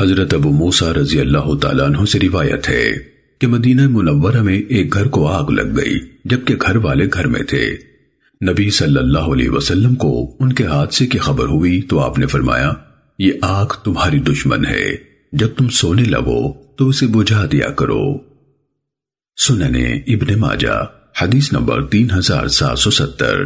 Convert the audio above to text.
حضرت ابو موسیٰ رضی اللہ تعالیٰ عنہ سے روایت ہے کہ مدینہ منورہ میں ایک گھر کو آگ لگ گئی، جبکہ گھر والے گھر میں تھے۔ نبی صلی اللہ علیہ وسلم کو ان کے حادثے کی خبر ہوئی تو آپ نے فرمایا، یہ آگ تمہاری دشمن ہے۔ جب تم سونے لگو تو اسے بجھا دیا کرو۔ سننے ابن ماجہ، حدیث نمبر تین ہزار سات سو ستر۔